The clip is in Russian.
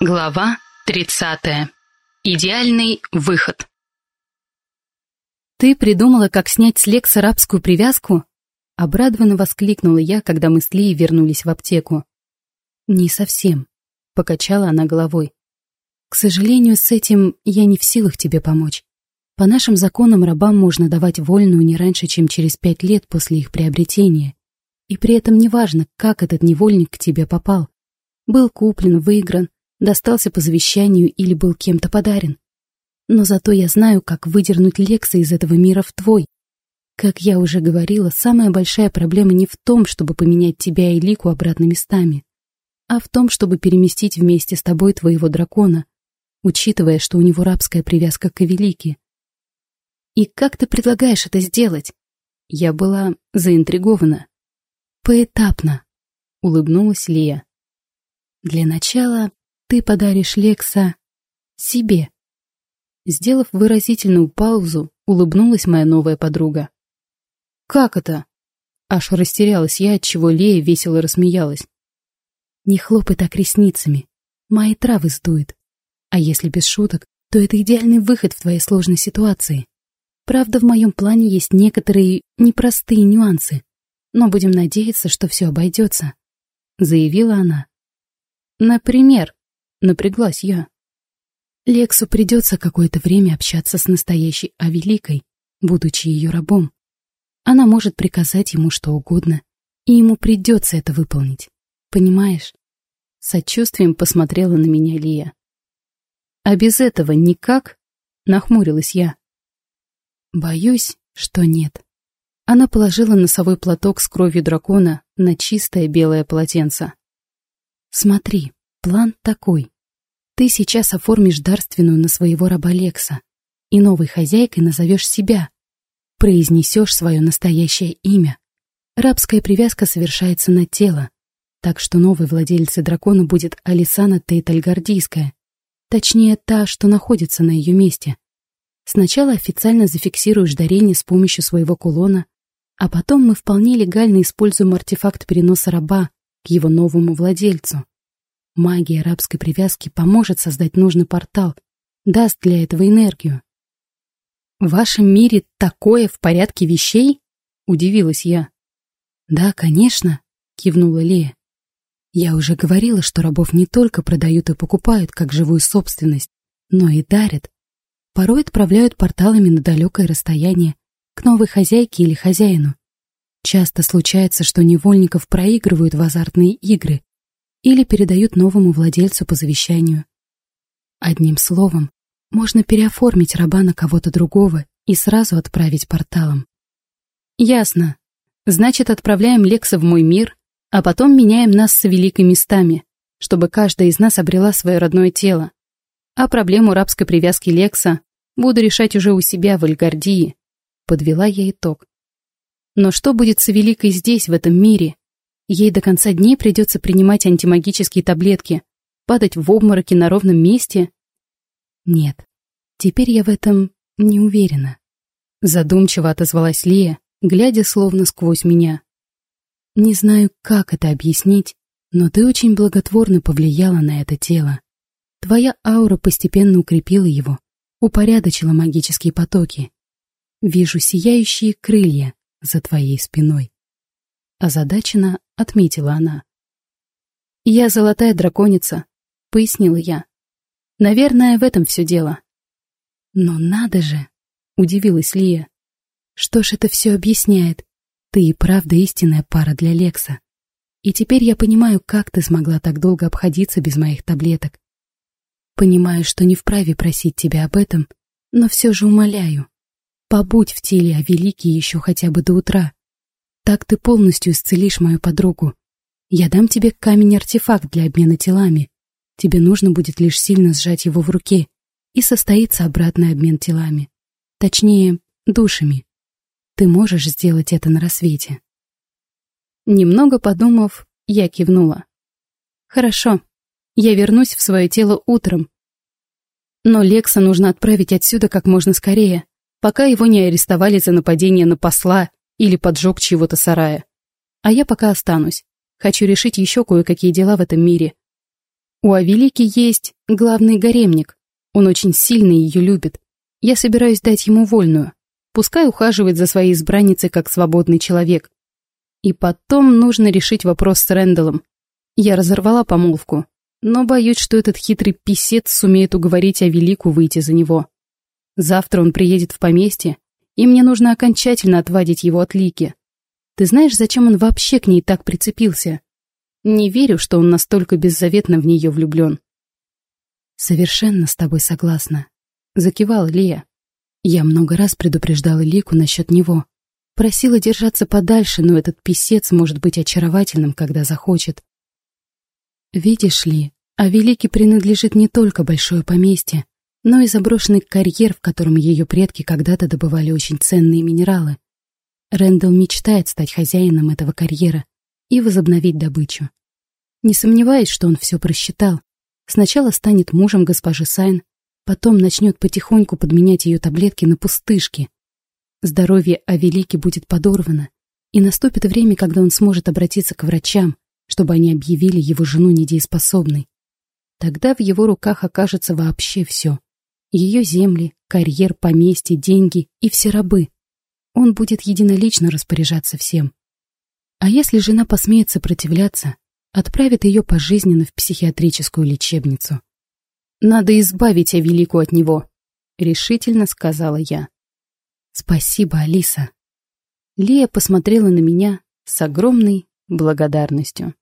Глава 30. Идеальный выход. «Ты придумала, как снять с Лекса рабскую привязку?» Обрадованно воскликнула я, когда мы с Лией вернулись в аптеку. «Не совсем», — покачала она головой. «К сожалению, с этим я не в силах тебе помочь. По нашим законам рабам можно давать вольную не раньше, чем через пять лет после их приобретения. И при этом неважно, как этот невольник к тебе попал. Был куплен, выигран, достался по завещанию или был кем-то подарен. Но зато я знаю, как выдернуть Лекса из этого мира в твой. Как я уже говорила, самая большая проблема не в том, чтобы поменять тебя и Лику обратно местами, а в том, чтобы переместить вместе с тобой твоего дракона, учитывая, что у него рабская привязка к Велике. И как ты предлагаешь это сделать? Я была заинтригована. Поэтапно, улыбнулась Лия. Для начала ты подаришь Лекса себе. Сделав выразительную паузу, улыбнулась моя новая подруга. «Как это?» Аж растерялась я, отчего Лея весело рассмеялась. «Не хлопай так ресницами. Мои травы сдует. А если без шуток, то это идеальный выход в твоей сложной ситуации. Правда, в моем плане есть некоторые непростые нюансы, но будем надеяться, что все обойдется», — заявила она. «Например?» Напряглась я. Лексу придется какое-то время общаться с настоящей Авеликой, будучи ее рабом. Она может приказать ему что угодно, и ему придется это выполнить. Понимаешь? Сочувствием посмотрела на меня Лия. А без этого никак? Нахмурилась я. Боюсь, что нет. Она положила носовой платок с кровью дракона на чистое белое полотенце. Смотри, План такой. Ты сейчас оформишь дарственную на своего раба Лекса и новой хозяйкой назовешь себя. Произнесешь свое настоящее имя. Рабская привязка совершается на тело, так что новой владельцей дракона будет Алисана Тейтальгардийская, точнее та, что находится на ее месте. Сначала официально зафиксируешь дарение с помощью своего кулона, а потом мы вполне легально используем артефакт переноса раба к его новому владельцу. Магия арабской привязки поможет создать нужный портал, даст для этого энергию. «В вашем мире такое в порядке вещей?» — удивилась я. «Да, конечно», — кивнула Лея. «Я уже говорила, что рабов не только продают и покупают как живую собственность, но и дарят. Порой отправляют порталами на далекое расстояние, к новой хозяйке или хозяину. Часто случается, что невольников проигрывают в азартные игры, или передают новому владельцу по завещанию. Одним словом, можно переоформить раба на кого-то другого и сразу отправить порталом. Ясно. Значит, отправляем Лекса в мой мир, а потом меняем нас с великой местами, чтобы каждая из нас обрела свое родное тело. А проблему рабской привязки Лекса буду решать уже у себя в Эльгардии. Подвела я итог. Но что будет с Великой здесь, в этом мире, Ей до конца дней придется принимать антимагические таблетки, падать в обмороки на ровном месте. Нет, теперь я в этом не уверена. Задумчиво отозвалась Лия, глядя словно сквозь меня. Не знаю, как это объяснить, но ты очень благотворно повлияла на это тело. Твоя аура постепенно укрепила его, упорядочила магические потоки. Вижу сияющие крылья за твоей спиной. Озадаченно отметила она. «Я золотая драконица», — пояснила я. «Наверное, в этом все дело». «Но надо же!» — удивилась Лия. «Что ж это все объясняет? Ты и правда истинная пара для Лекса. И теперь я понимаю, как ты смогла так долго обходиться без моих таблеток. Понимаю, что не вправе просить тебя об этом, но все же умоляю. Побудь в теле о великий еще хотя бы до утра. Так ты полностью исцелишь мою подругу. Я дам тебе камень-артефакт для обмена телами. Тебе нужно будет лишь сильно сжать его в руке, и состоится обратный обмен телами. Точнее, душами. Ты можешь сделать это на рассвете. Немного подумав, я кивнула. Хорошо, я вернусь в свое тело утром. Но Лекса нужно отправить отсюда как можно скорее, пока его не арестовали за нападение на посла или поджог чего-то сарая. А я пока останусь. Хочу решить еще кое-какие дела в этом мире. У Авелики есть главный гаремник. Он очень сильно ее любит. Я собираюсь дать ему вольную. Пускай ухаживает за своей избранницей как свободный человек. И потом нужно решить вопрос с Рэндаллом. Я разорвала помолвку, но боюсь, что этот хитрый писец сумеет уговорить Авелику выйти за него. Завтра он приедет в поместье, и мне нужно окончательно отвадить его от Лики. Ты знаешь, зачем он вообще к ней так прицепился? Не верю, что он настолько беззаветно в нее влюблен. Совершенно с тобой согласна. Закивал Лия. Я много раз предупреждала Лику насчет него. Просила держаться подальше, но этот писец может быть очаровательным, когда захочет. Видишь ли, а Великий принадлежит не только большое поместье, но и заброшенный карьер, в котором ее предки когда-то добывали очень ценные минералы. Рэндалл мечтает стать хозяином этого карьера и возобновить добычу. Не сомневаюсь, что он все просчитал. Сначала станет мужем госпожи Сайн, потом начнет потихоньку подменять ее таблетки на пустышки. Здоровье Авелики будет подорвано, и наступит время, когда он сможет обратиться к врачам, чтобы они объявили его жену недееспособной. Тогда в его руках окажется вообще все. Ее земли, карьер, поместье, деньги и все рабы. Он будет единолично распоряжаться всем. А если жена посмеет сопротивляться, отправит ее пожизненно в психиатрическую лечебницу. «Надо избавить Авелику от него», — решительно сказала я. «Спасибо, Алиса». Лия посмотрела на меня с огромной благодарностью.